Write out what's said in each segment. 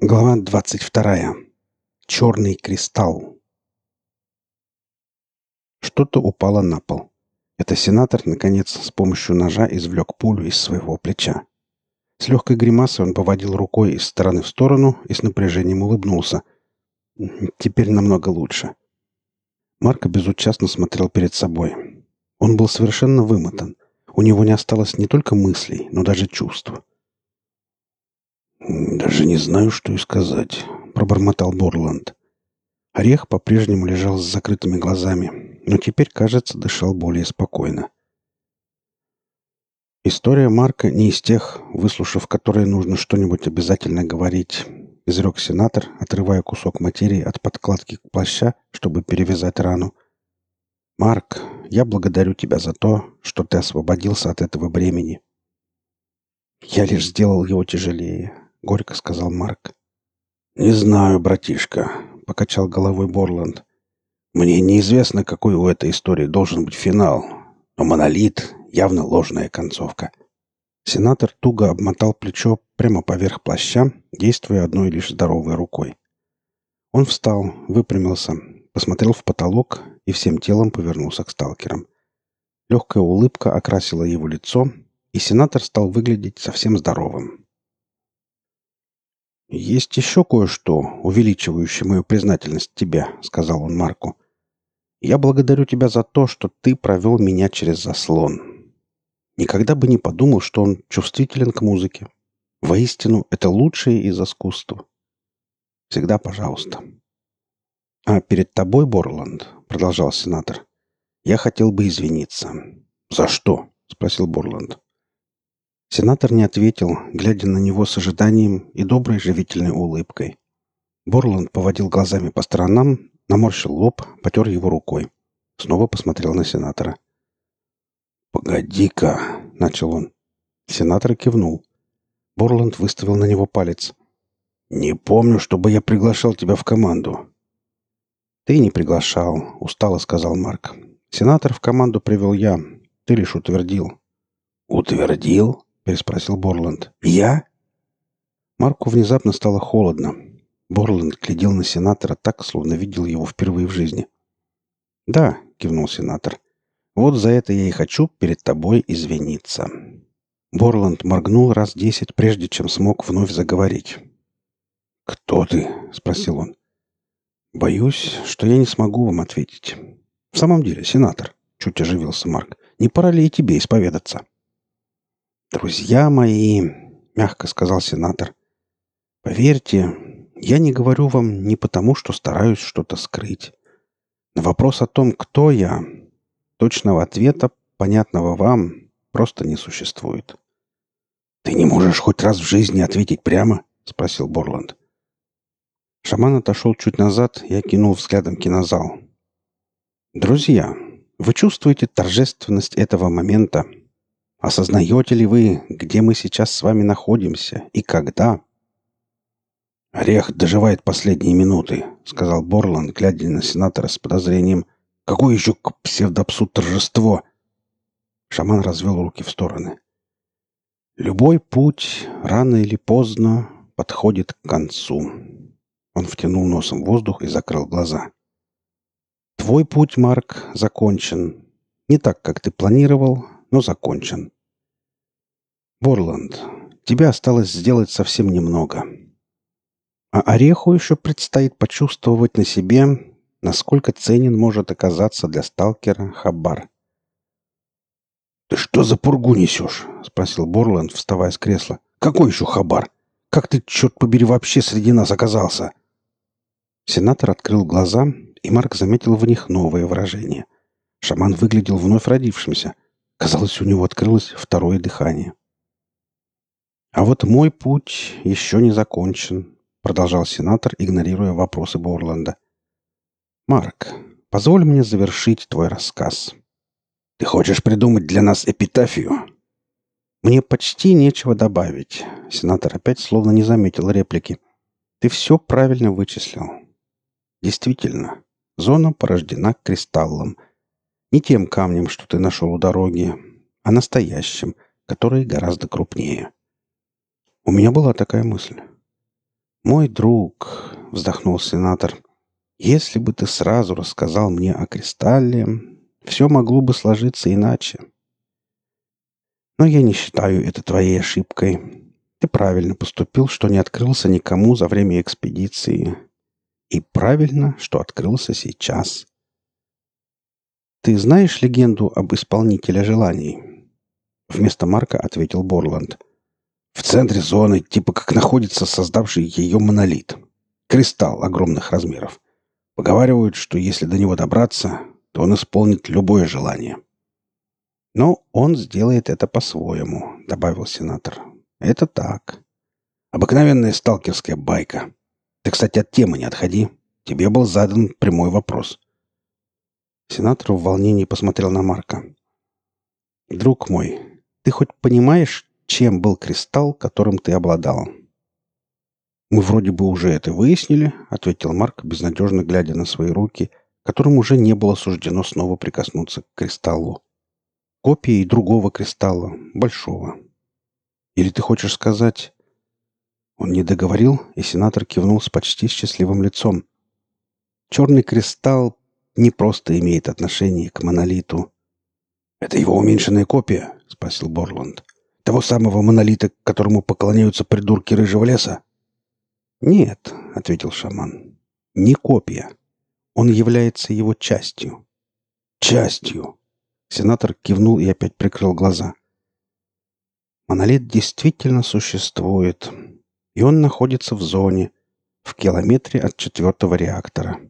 Глава 22. Черный кристалл. Что-то упало на пол. Это сенатор, наконец, с помощью ножа извлек пулю из своего плеча. С легкой гримасой он поводил рукой из стороны в сторону и с напряжением улыбнулся. Теперь намного лучше. Марко безучастно смотрел перед собой. Он был совершенно вымотан. У него не осталось не только мыслей, но даже чувств. «Даже не знаю, что и сказать», — пробормотал Борланд. Орех по-прежнему лежал с закрытыми глазами, но теперь, кажется, дышал более спокойно. История Марка не из тех, выслушав которые нужно что-нибудь обязательно говорить, изрек сенатор, отрывая кусок материи от подкладки плаща, чтобы перевязать рану. «Марк, я благодарю тебя за то, что ты освободился от этого бремени. Я лишь сделал его тяжелее, — горько сказал Марк. «Не знаю, братишка», — покачал головой Борланд. «Мне неизвестно, какой у этой истории должен быть финал, но монолит — явно ложная концовка». Сенатор туго обмотал плечо прямо поверх плаща, действуя одной лишь здоровой рукой. Он встал, выпрямился, посмотрел в потолок и всем телом повернулся к сталкерам. Легкая улыбка окрасила его лицо, и сенатор стал выглядеть совсем здоровым. «Есть еще кое-что, увеличивающее мою признательность тебе», — сказал он Марку. «Я благодарю тебя за то, что ты провел меня через заслон. Никогда бы не подумал, что он чувствителен к музыке. Воистину, это лучшее из искусств. Всегда пожалуйста». «А перед тобой, Борланд», — продолжал сенатор, — «я хотел бы извиниться». «За что?» — спросил Борланд. Сенатор не ответил, глядя на него с ожиданием и доброй живительной улыбкой. Борланд поводил глазами по сторонам, наморщил лоб, потер его рукой. Снова посмотрел на сенатора. «Погоди-ка», — начал он. Сенатор кивнул. Борланд выставил на него палец. «Не помню, чтобы я приглашал тебя в команду». «Ты не приглашал», — устало сказал Марк. «Сенатор в команду привел я. Ты лишь утвердил». «Утвердил?» — переспросил Борланд. «Я?» Марку внезапно стало холодно. Борланд глядел на сенатора так, словно видел его впервые в жизни. «Да», — кивнул сенатор, — «вот за это я и хочу перед тобой извиниться». Борланд моргнул раз десять, прежде чем смог вновь заговорить. «Кто ты?» — спросил он. «Боюсь, что я не смогу вам ответить. В самом деле, сенатор», — чуть оживился Марк, — «не пора ли и тебе исповедаться?» «Друзья мои», — мягко сказал сенатор, — «поверьте, я не говорю вам не потому, что стараюсь что-то скрыть. На вопрос о том, кто я, точного ответа, понятного вам, просто не существует». «Ты не можешь хоть раз в жизни ответить прямо?» — спросил Борланд. Шаман отошел чуть назад и окинул взглядом кинозал. «Друзья, вы чувствуете торжественность этого момента, Осознаете ли вы, где мы сейчас с вами находимся и когда?» «Орех доживает последние минуты», — сказал Борланд, глядя на сенатора с подозрением. «Какое еще к псевдопсу торжество?» Шаман развел руки в стороны. «Любой путь, рано или поздно, подходит к концу». Он втянул носом воздух и закрыл глаза. «Твой путь, Марк, закончен. Не так, как ты планировал, но закончен. Борланд, тебе осталось сделать совсем немного. А Ореху еще предстоит почувствовать на себе, насколько ценен может оказаться для сталкера Хабар. «Ты что за пургу несешь?» — спросил Борланд, вставая с кресла. «Какой еще Хабар? Как ты, черт побери, вообще среди нас оказался?» Сенатор открыл глаза, и Марк заметил в них новое выражение. Шаман выглядел вновь родившимся. Казалось, у него открылось второе дыхание. «А вот мой путь еще не закончен», — продолжал сенатор, игнорируя вопросы Борланда. «Марк, позволь мне завершить твой рассказ». «Ты хочешь придумать для нас эпитафию?» «Мне почти нечего добавить», — сенатор опять словно не заметил реплики. «Ты все правильно вычислил. Действительно, зона порождена кристаллом. Не тем камнем, что ты нашел у дороги, а настоящим, который гораздо крупнее». У меня была такая мысль. «Мой друг», — вздохнул сенатор, — «если бы ты сразу рассказал мне о кристалле, все могло бы сложиться иначе. Но я не считаю это твоей ошибкой. Ты правильно поступил, что не открылся никому за время экспедиции. И правильно, что открылся сейчас. Ты знаешь легенду об исполнителе желаний?» Вместо Марка ответил Борланд. В центре зоны, типа как находится создавший ее монолит. Кристалл огромных размеров. Поговаривают, что если до него добраться, то он исполнит любое желание. Но он сделает это по-своему, добавил сенатор. Это так. Обыкновенная сталкерская байка. Ты, кстати, от темы не отходи. Тебе был задан прямой вопрос. Сенатор в волнении посмотрел на Марка. «Друг мой, ты хоть понимаешь, чем был кристалл, которым ты обладал. «Мы вроде бы уже это выяснили», — ответил Марк, безнадежно глядя на свои руки, которым уже не было суждено снова прикоснуться к кристаллу. Копией другого кристалла, большого. Или ты хочешь сказать... Он не договорил, и сенатор кивнул с почти счастливым лицом. Черный кристалл не просто имеет отношение к монолиту. «Это его уменьшенная копия?» — спросил Борланд. Того самого монолита, которому поклоняются придурки рыжего леса? Нет, ответил шаман. Не копия. Он является его частью. Частью. Сенатор кивнул и опять прикрыл глаза. Монолит действительно существует, и он находится в зоне, в километре от четвертого реактора.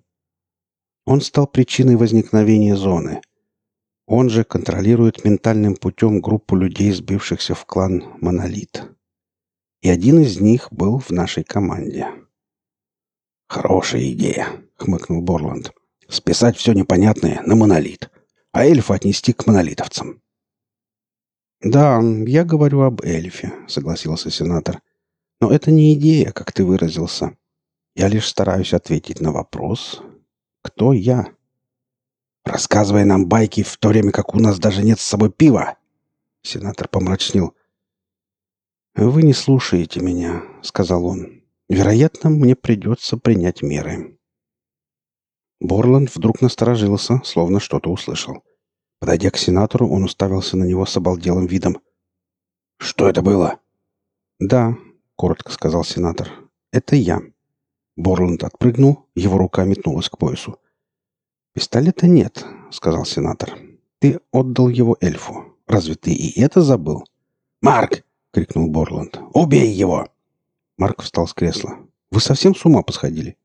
Он стал причиной возникновения зоны — он же контролирует ментальным путем группу людей, сбившихся в клан «Монолит». И один из них был в нашей команде. «Хорошая идея», — хмыкнул Борланд. «Списать все непонятное на монолит, а эльфа отнести к монолитовцам». «Да, я говорю об эльфе», — согласился сенатор. «Но это не идея, как ты выразился. Я лишь стараюсь ответить на вопрос, кто я?» Рассказывая нам байки в то время, как у нас даже нет с собой пива. Сенатор помрачнел. «Вы не слушаете меня», — сказал он. «Вероятно, мне придется принять меры». Борланд вдруг насторожился, словно что-то услышал. Подойдя к сенатору, он уставился на него с обалделым видом. «Что это было?» «Да», — коротко сказал сенатор. «Это я». Борланд отпрыгнул, его рука метнулась к поясу. «Пистолета нет», — сказал сенатор. «Ты отдал его эльфу. Разве ты и это забыл?» «Марк!» — крикнул Борланд. «Убей его!» Марк встал с кресла. «Вы совсем с ума посходили?»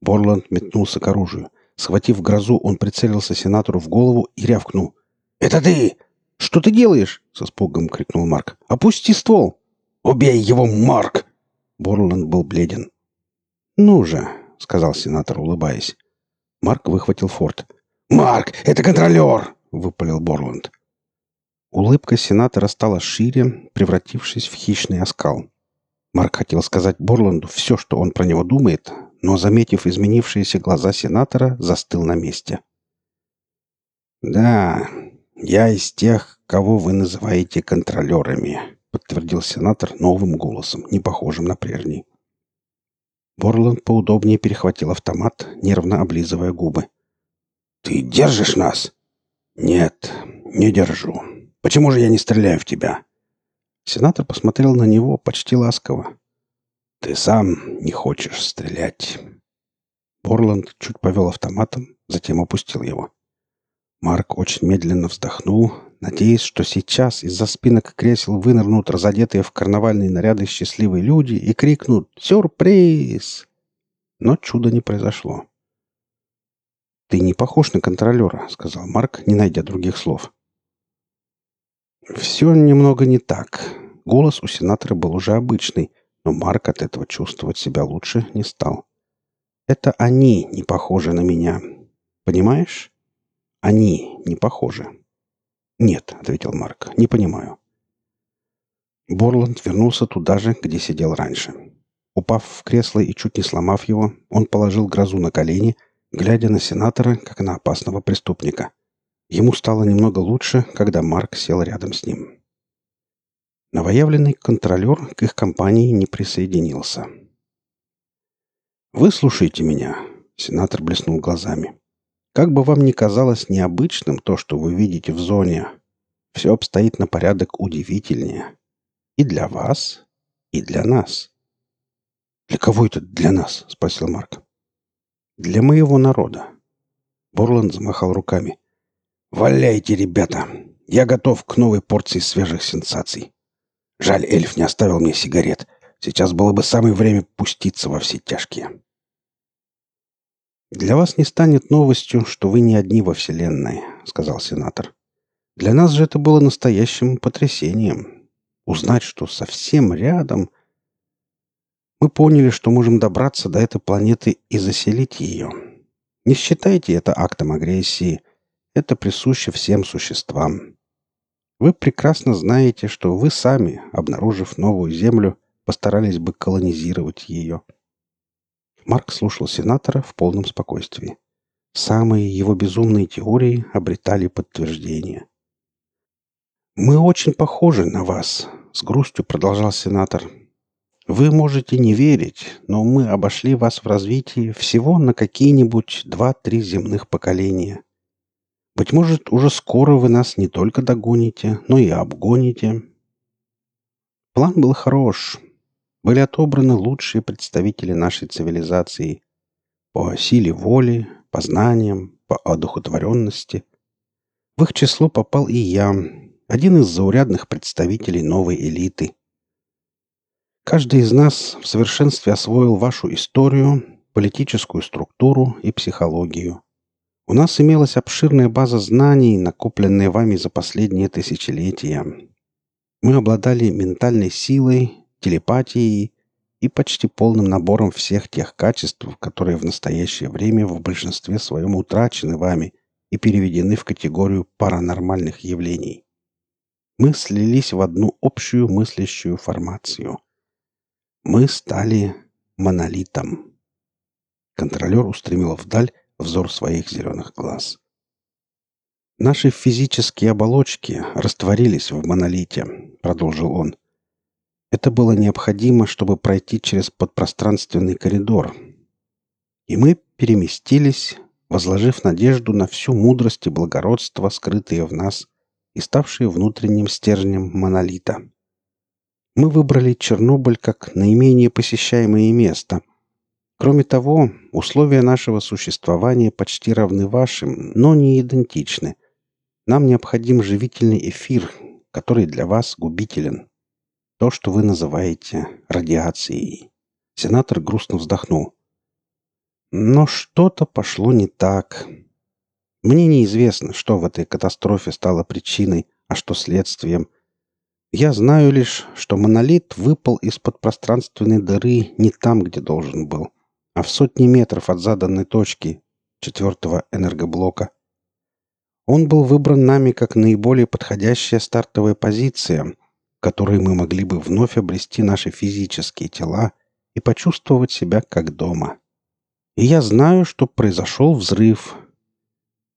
Борланд метнулся к оружию. Схватив грозу, он прицелился сенатору в голову и рявкнул. «Это ты! Что ты делаешь?» — со спугом крикнул Марк. «Опусти ствол!» «Убей его, Марк!» Борланд был бледен. «Ну же!» — сказал сенатор, улыбаясь. Марк выхватил форт. «Марк, это контролер!» — выпалил Борланд. Улыбка сенатора стала шире, превратившись в хищный оскал. Марк хотел сказать Борланду все, что он про него думает, но, заметив изменившиеся глаза сенатора, застыл на месте. «Да, я из тех, кого вы называете контролерами», — подтвердил сенатор новым голосом, не похожим на прежний. Борланд поудобнее перехватил автомат, нервно облизывая губы. «Ты держишь нас?» «Нет, не держу. Почему же я не стреляю в тебя?» Сенатор посмотрел на него почти ласково. «Ты сам не хочешь стрелять». Борланд чуть повел автоматом, затем опустил его. Марк очень медленно вздохнул, надеясь, что сейчас из-за спинок кресел вынырнут разодетые в карнавальные наряды счастливые люди и крикнут «Сюрприз!». Но чуда не произошло. «Ты не похож на контролера», — сказал Марк, не найдя других слов. Все немного не так. Голос у сенатора был уже обычный, но Марк от этого чувствовать себя лучше не стал. Это они не похожи на меня. Понимаешь? Они не похожи. «Нет», — ответил Марк, — «не понимаю». Борланд вернулся туда же, где сидел раньше. Упав в кресло и чуть не сломав его, он положил грозу на колени, глядя на сенатора, как на опасного преступника. Ему стало немного лучше, когда Марк сел рядом с ним. Новоявленный контролер к их компании не присоединился. Выслушайте меня, сенатор блеснул глазами. Как бы вам ни казалось необычным то, что вы видите в зоне, все обстоит на порядок удивительнее. И для вас, и для нас. «Для кого это для нас?» — спросил Марк. «Для моего народа». Борланд замахал руками. «Валяйте, ребята! Я готов к новой порции свежих сенсаций. Жаль, эльф не оставил мне сигарет. Сейчас было бы самое время пуститься во все тяжкие». «Для вас не станет новостью, что вы не одни во Вселенной», — сказал сенатор. «Для нас же это было настоящим потрясением. Узнать, что совсем рядом мы поняли, что можем добраться до этой планеты и заселить ее. Не считайте это актом агрессии. Это присуще всем существам. Вы прекрасно знаете, что вы сами, обнаружив новую Землю, постарались бы колонизировать ее. Марк слушал сенатора в полном спокойствии. Самые его безумные теории обретали подтверждение. «Мы очень похожи на вас», — с грустью продолжал сенатор. Вы можете не верить, но мы обошли вас в развитии всего на какие-нибудь два-три земных поколения. Быть может, уже скоро вы нас не только догоните, но и обгоните. План был хорош. Были отобраны лучшие представители нашей цивилизации по силе воли, по знаниям, по одухотворенности. В их число попал и я, один из заурядных представителей новой элиты – Каждый из нас в совершенстве освоил вашу историю, политическую структуру и психологию. У нас имелась обширная база знаний, накопленная вами за последние тысячелетия. Мы обладали ментальной силой, телепатией и почти полным набором всех тех качеств, которые в настоящее время в большинстве своем утрачены вами и переведены в категорию паранормальных явлений. Мы слились в одну общую мыслящую формацию – мы стали монолитом. Контролер устремил вдаль взор своих зеленых глаз. Наши физические оболочки растворились в монолите, продолжил он. Это было необходимо, чтобы пройти через подпространственный коридор. И мы переместились, возложив надежду на всю мудрость и благородство, скрытые в нас и ставшие внутренним стержнем монолита. Мы выбрали Чернобыль как наименее посещаемое место. Кроме того, условия нашего существования почти равны вашим, но не идентичны. Нам необходим живительный эфир, который для вас губителен. То, что вы называете радиацией. Сенатор грустно вздохнул. Но что-то пошло не так. Мне неизвестно, что в этой катастрофе стало причиной, а что следствием – я знаю лишь, что монолит выпал из-под пространственной дыры не там, где должен был, а в сотни метров от заданной точки четвертого энергоблока. Он был выбран нами как наиболее подходящая стартовая позиция, в которой мы могли бы вновь обрести наши физические тела и почувствовать себя как дома. И я знаю, что произошел взрыв.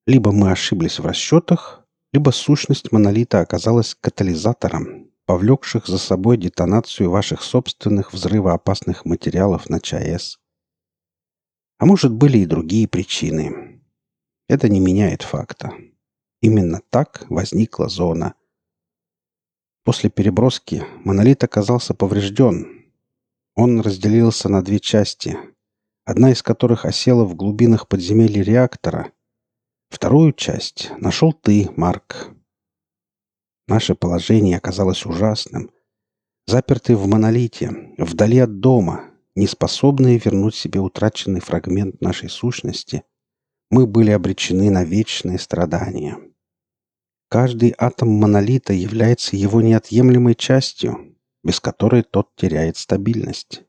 Либо мы ошиблись в расчетах, либо сущность монолита оказалась катализатором, повлекших за собой детонацию ваших собственных взрывоопасных материалов на ЧАЭС. А может, были и другие причины. Это не меняет факта. Именно так возникла зона. После переброски монолит оказался поврежден. Он разделился на две части, одна из которых осела в глубинах подземелья реактора – Вторую часть нашел ты, Марк. Наше положение оказалось ужасным. Запертые в монолите, вдали от дома, неспособные вернуть себе утраченный фрагмент нашей сущности, мы были обречены на вечные страдания. Каждый атом монолита является его неотъемлемой частью, без которой тот теряет стабильность.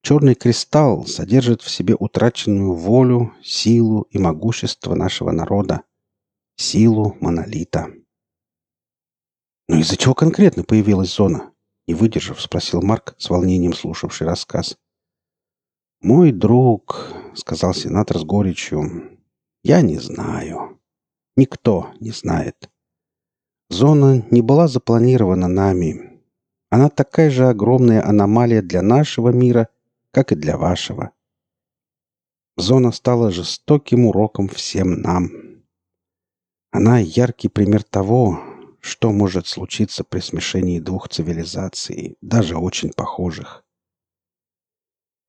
Черный кристалл содержит в себе утраченную волю, силу и могущество нашего народа, силу монолита. «Но из-за чего конкретно появилась зона?» Не выдержав, спросил Марк, с волнением слушавший рассказ. «Мой друг», — сказал сенатор с горечью, — «я не знаю. Никто не знает. Зона не была запланирована нами. Она такая же огромная аномалия для нашего мира — как и для вашего. Зона стала жестоким уроком всем нам. Она яркий пример того, что может случиться при смешении двух цивилизаций, даже очень похожих.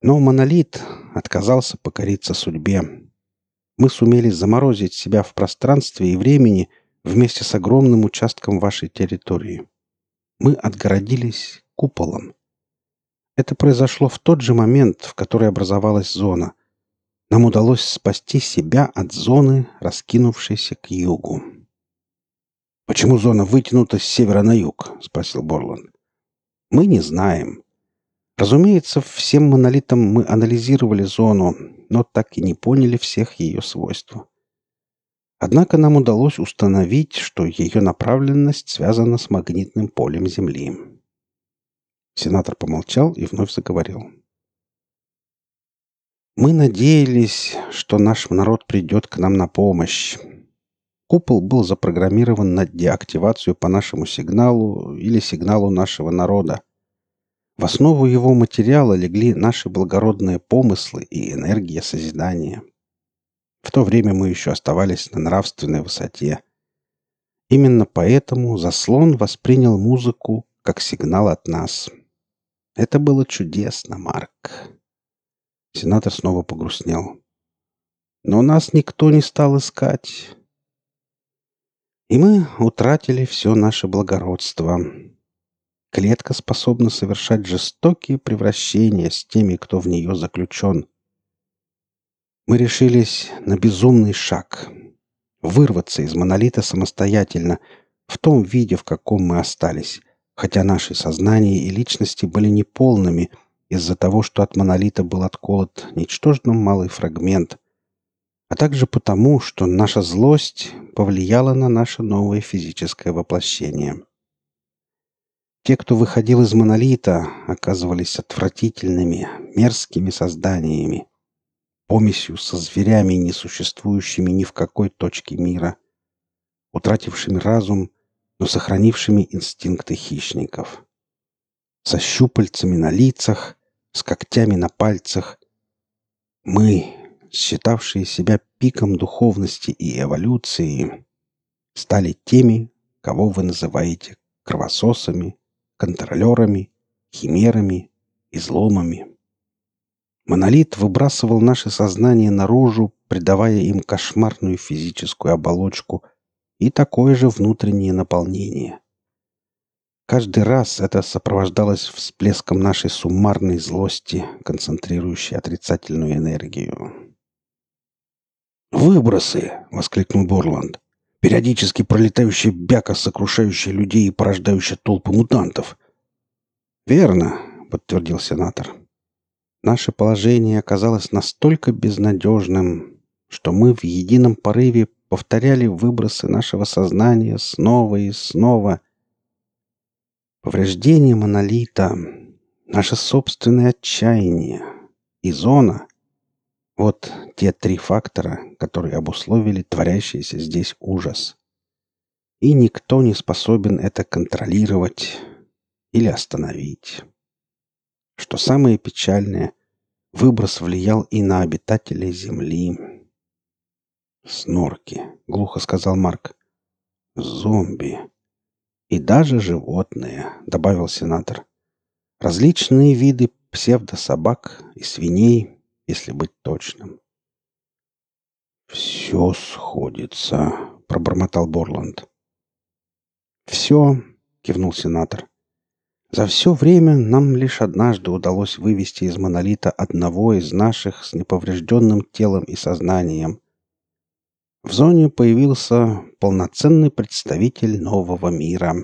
Но монолит отказался покориться судьбе. Мы сумели заморозить себя в пространстве и времени вместе с огромным участком вашей территории. Мы отгородились куполом. Это произошло в тот же момент, в который образовалась зона. Нам удалось спасти себя от зоны, раскинувшейся к югу. «Почему зона вытянута с севера на юг?» — спросил Борланд. «Мы не знаем. Разумеется, всем монолитам мы анализировали зону, но так и не поняли всех ее свойств. Однако нам удалось установить, что ее направленность связана с магнитным полем Земли. Сенатор помолчал и вновь заговорил. Мы надеялись, что наш народ придет к нам на помощь. Купол был запрограммирован на деактивацию по нашему сигналу или сигналу нашего народа. В основу его материала легли наши благородные помыслы и энергия созидания. В то время мы еще оставались на нравственной высоте. Именно поэтому заслон воспринял музыку как сигнал от нас. Это было чудесно, Марк. Сенатор снова погрустнел. Но нас никто не стал искать. И мы утратили все наше благородство. Клетка способна совершать жестокие превращения с теми, кто в нее заключен. Мы решились на безумный шаг. Вырваться из монолита самостоятельно, в том виде, в каком мы остались, хотя наши сознания и личности были неполными из-за того, что от монолита был отколот ничтожно малый фрагмент, а также потому, что наша злость повлияла на наше новое физическое воплощение. Те, кто выходил из монолита, оказывались отвратительными, мерзкими созданиями, помесью со зверями, не существующими ни в какой точке мира, утратившими разум, но сохранившими инстинкты хищников. Со щупальцами на лицах, с когтями на пальцах. Мы, считавшие себя пиком духовности и эволюции, стали теми, кого вы называете кровососами, контролерами, химерами, изломами. Монолит выбрасывал наше сознание наружу, придавая им кошмарную физическую оболочку и такое же внутреннее наполнение. Каждый раз это сопровождалось всплеском нашей суммарной злости, концентрирующей отрицательную энергию. «Выбросы!» — воскликнул Борланд периодически пролетающая бяка, сокрушающая людей и порождающая толпы мутантов. «Верно», — подтвердил сенатор. «Наше положение оказалось настолько безнадежным, что мы в едином порыве повторяли выбросы нашего сознания снова и снова. Повреждение монолита, наше собственное отчаяние и зона вот те три фактора, которые обусловили творящийся здесь ужас. И никто не способен это контролировать или остановить. Что самое печальное, выброс влиял и на обитателей Земли. «Снорки», — глухо сказал Марк. «Зомби. И даже животные», — добавил сенатор. «Различные виды псевдособак и свиней — если быть точным. «Все сходится», — пробормотал Борланд. «Все», — кивнул сенатор. «За все время нам лишь однажды удалось вывести из монолита одного из наших с неповрежденным телом и сознанием. В зоне появился полноценный представитель нового мира».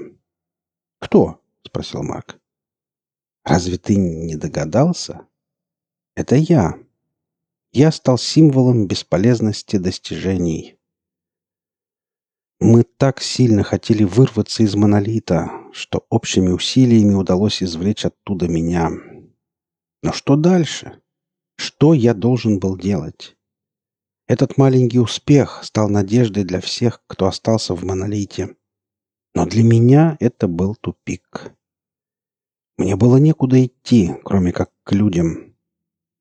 «Кто?» — спросил Марк. «Разве ты не догадался?» «Это я, я стал символом бесполезности достижений. Мы так сильно хотели вырваться из монолита, что общими усилиями удалось извлечь оттуда меня. Но что дальше? Что я должен был делать? Этот маленький успех стал надеждой для всех, кто остался в монолите. Но для меня это был тупик. Мне было некуда идти, кроме как к людям.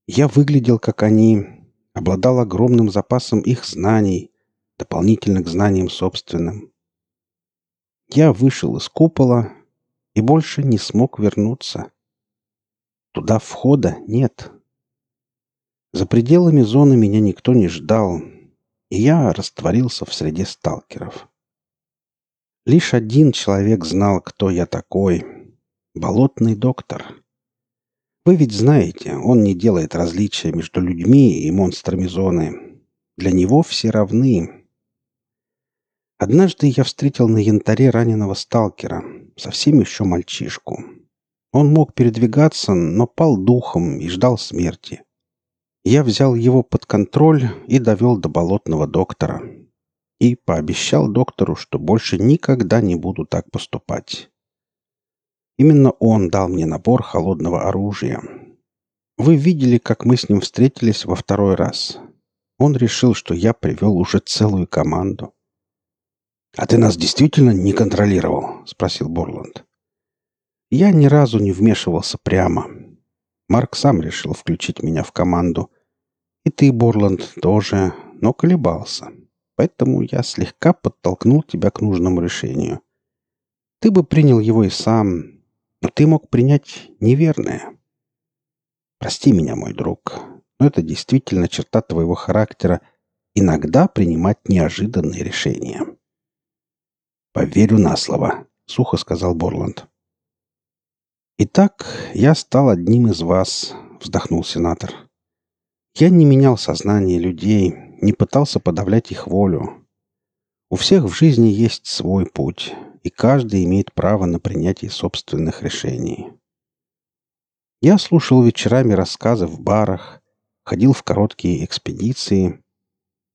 Я выглядел как они, обладал огромным запасом их знаний, дополнительно к знаниям собственным. Я вышел из купола и больше не смог вернуться. Туда входа нет. За пределами зоны меня никто не ждал, и я растворился в среде сталкеров. Лишь один человек знал, кто я такой. Болотный доктор. Вы ведь знаете, он не делает различия между людьми и монстрами зоны. Для него все равны. Однажды я встретил на янтаре раненого сталкера, совсем еще мальчишку. Он мог передвигаться, но пал духом и ждал смерти. Я взял его под контроль и довел до болотного доктора. И пообещал доктору, что больше никогда не буду так поступать. Именно он дал мне набор холодного оружия. Вы видели, как мы с ним встретились во второй раз. Он решил, что я привел уже целую команду. «А ты нас действительно не контролировал?» — спросил Борланд. «Я ни разу не вмешивался прямо. Марк сам решил включить меня в команду. И ты, Борланд, тоже, но колебался. Поэтому я слегка подтолкнул тебя к нужному решению. Ты бы принял его и сам, но ты мог принять неверное. Прости меня, мой друг, но это действительно черта твоего характера — иногда принимать неожиданные решения». «Поверю на слово», — сухо сказал Борланд. «Итак, я стал одним из вас», — вздохнул сенатор. «Я не менял сознание людей, не пытался подавлять их волю. У всех в жизни есть свой путь, и каждый имеет право на принятие собственных решений. Я слушал вечерами рассказы в барах, ходил в короткие экспедиции,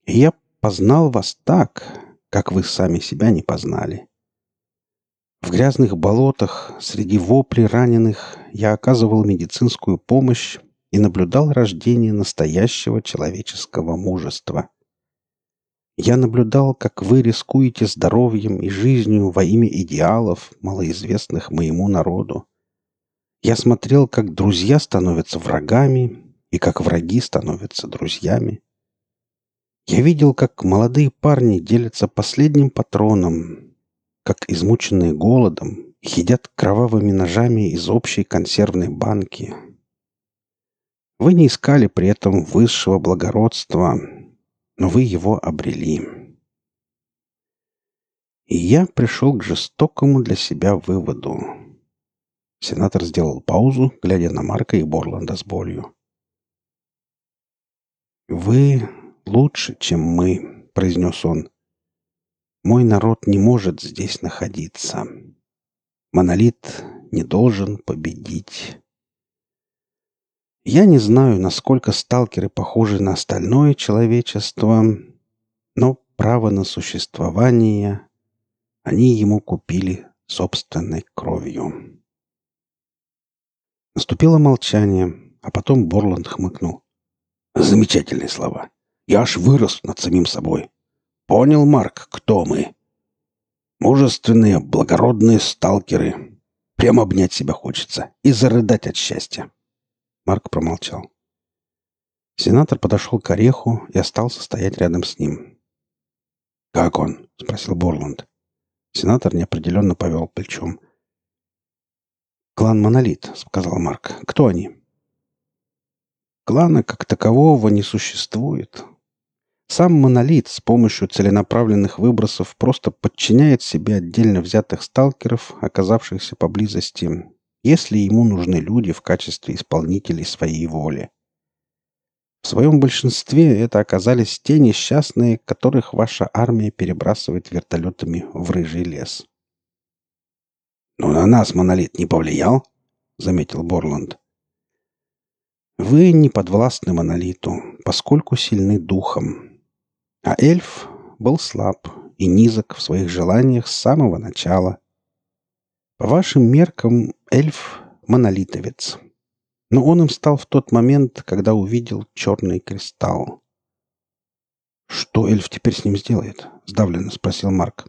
и я познал вас так, как вы сами себя не познали. В грязных болотах, среди воплей раненых, я оказывал медицинскую помощь и наблюдал рождение настоящего человеческого мужества. Я наблюдал, как вы рискуете здоровьем и жизнью во имя идеалов, малоизвестных моему народу. Я смотрел, как друзья становятся врагами и как враги становятся друзьями. Я видел, как молодые парни делятся последним патроном, как измученные голодом едят кровавыми ножами из общей консервной банки. Вы не искали при этом высшего благородства, но вы его обрели. И я пришел к жестокому для себя выводу. Сенатор сделал паузу, глядя на Марка и Борланда с болью. «Вы лучше, чем мы», — произнес он. «Мой народ не может здесь находиться. Монолит не должен победить». Я не знаю, насколько сталкеры похожи на остальное человечество, но право на существование они ему купили собственной кровью. Наступило молчание, а потом Борланд хмыкнул. «Замечательные слова. Я аж вырос над самим собой. Понял, Марк, кто мы? Мужественные, благородные сталкеры. Прямо обнять себя хочется и зарыдать от счастья. Марк промолчал. Сенатор подошел к Ореху и остался стоять рядом с ним. «Как он?» — спросил Борланд. Сенатор неопределенно повел плечом. «Клан Монолит», — сказал Марк. «Кто они?» «Клана как такового не существует. Сам монолит с помощью целенаправленных выбросов просто подчиняет себе отдельно взятых сталкеров, оказавшихся поблизости, если ему нужны люди в качестве исполнителей своей воли. В своем большинстве это оказались те несчастные, которых ваша армия перебрасывает вертолетами в рыжий лес. «Но на нас монолит не повлиял?» — заметил Борланд. «Вы не подвластны монолиту, поскольку сильны духом», а эльф был слаб и низок в своих желаниях с самого начала. По вашим меркам, эльф — монолитовец. Но он им стал в тот момент, когда увидел черный кристалл. «Что эльф теперь с ним сделает?» — сдавленно спросил Марк.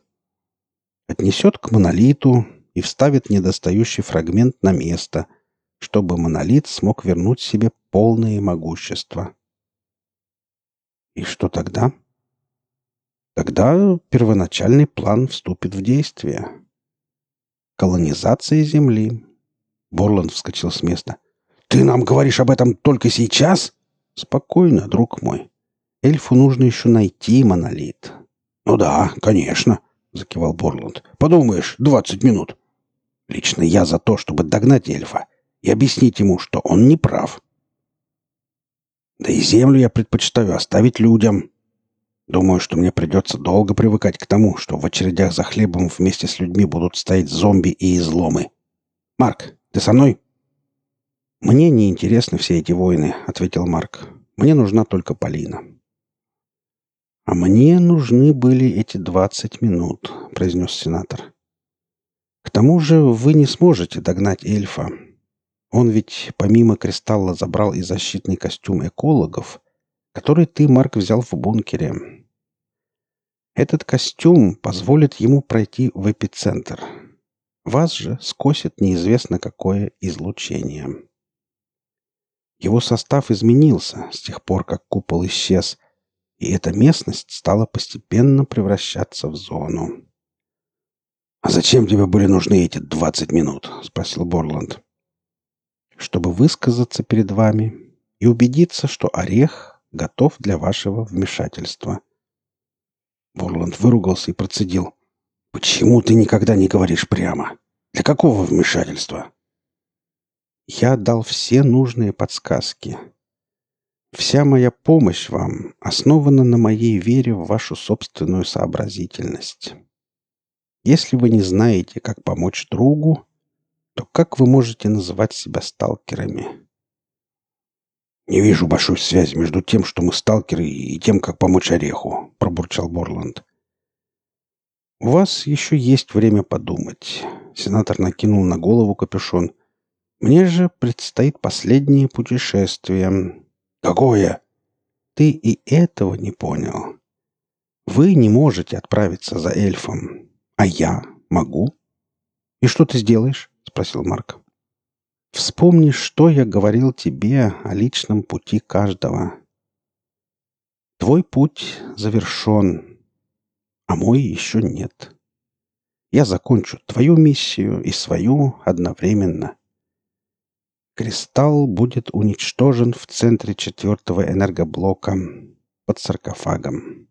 «Отнесет к монолиту и вставит недостающий фрагмент на место, чтобы монолит смог вернуть себе полное могущество». И что тогда? Тогда первоначальный план вступит в действие. Колонизация Земли. Борланд вскочил с места. «Ты нам говоришь об этом только сейчас?» «Спокойно, друг мой. Эльфу нужно еще найти монолит». «Ну да, конечно», — закивал Борланд. «Подумаешь, двадцать минут». «Лично я за то, чтобы догнать эльфа и объяснить ему, что он не прав. Да и землю я предпочитаю оставить людям. Думаю, что мне придется долго привыкать к тому, что в очередях за хлебом вместе с людьми будут стоять зомби и изломы. Марк, ты со мной?» «Мне не интересны все эти войны», — ответил Марк. «Мне нужна только Полина». «А мне нужны были эти двадцать минут», — произнес сенатор. «К тому же вы не сможете догнать эльфа. Он ведь помимо кристалла забрал и защитный костюм экологов, который ты, Марк, взял в бункере. Этот костюм позволит ему пройти в эпицентр. Вас же скосит неизвестно какое излучение. Его состав изменился с тех пор, как купол исчез, и эта местность стала постепенно превращаться в зону. «А зачем тебе были нужны эти двадцать минут?» — спросил Борланд чтобы высказаться перед вами и убедиться, что орех готов для вашего вмешательства. Борланд выругался и процедил. «Почему ты никогда не говоришь прямо? Для какого вмешательства?» «Я дал все нужные подсказки. Вся моя помощь вам основана на моей вере в вашу собственную сообразительность. Если вы не знаете, как помочь другу, то как вы можете называть себя сталкерами? «Не вижу большой связи между тем, что мы сталкеры, и тем, как помочь Ореху», — пробурчал Борланд. «У вас еще есть время подумать». Сенатор накинул на голову капюшон. «Мне же предстоит последнее путешествие». «Какое?» «Ты и этого не понял. Вы не можете отправиться за эльфом, а я могу. И что ты сделаешь? — спросил Марк. «Вспомни, что я говорил тебе о личном пути каждого. Твой путь завершен, а мой еще нет. Я закончу твою миссию и свою одновременно. Кристалл будет уничтожен в центре четвертого энергоблока под саркофагом.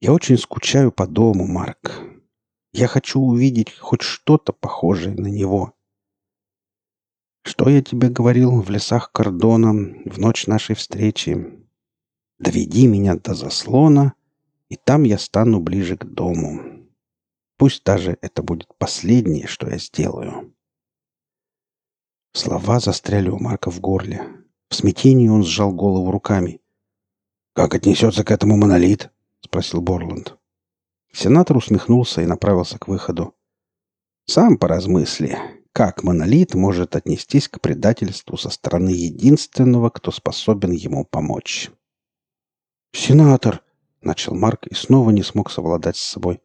Я очень скучаю по дому, Марк. Я хочу увидеть хоть что-то похожее на него. Что я тебе говорил в лесах Кордона в ночь нашей встречи? Доведи меня до заслона, и там я стану ближе к дому. Пусть даже это будет последнее, что я сделаю. Слова застряли у Марка в горле. В смятении он сжал голову руками. «Как отнесется к этому монолит?» — спросил Борланд. Сенатор усмехнулся и направился к выходу. «Сам поразмысли, как монолит может отнестись к предательству со стороны единственного, кто способен ему помочь». «Сенатор!» — начал Марк и снова не смог совладать с собой.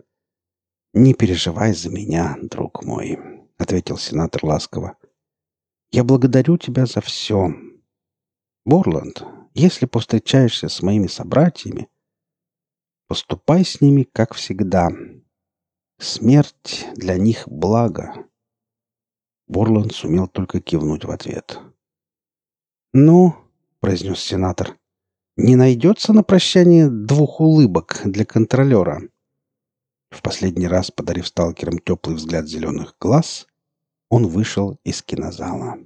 «Не переживай за меня, друг мой», — ответил сенатор ласково. «Я благодарю тебя за все. Борланд, если повстречаешься с моими собратьями, Поступай с ними, как всегда. Смерть для них благо. Борланд сумел только кивнуть в ответ. «Ну», — произнес сенатор, — «не найдется на прощание двух улыбок для контролера». В последний раз, подарив сталкерам теплый взгляд зеленых глаз, он вышел из кинозала.